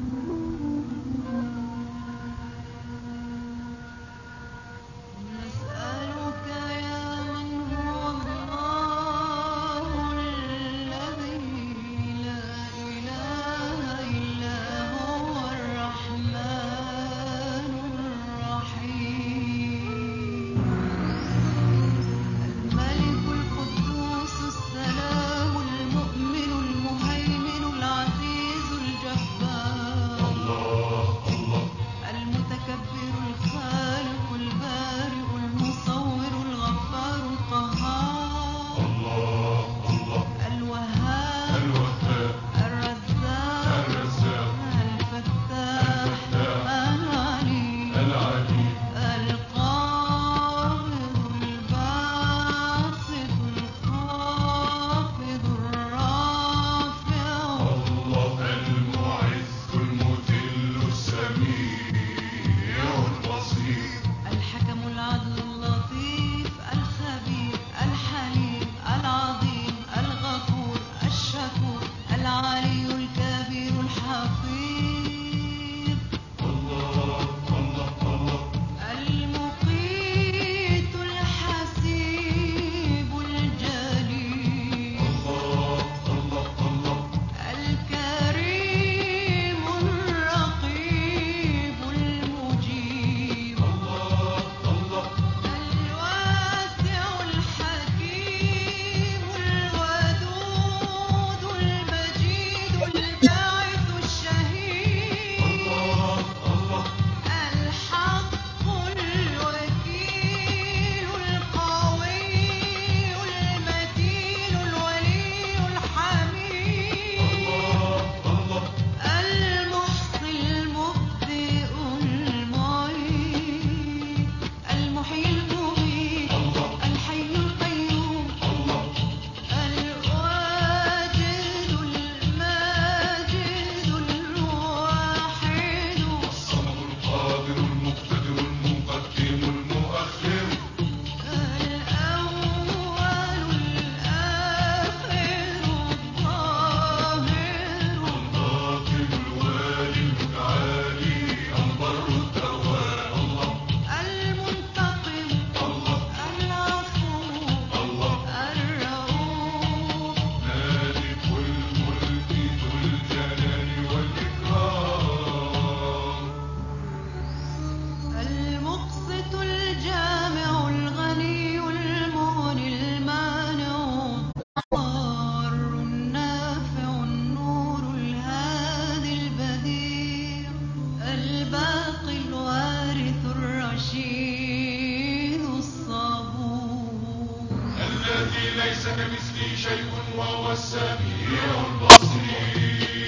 Mm-hmm. Você me eu não posso.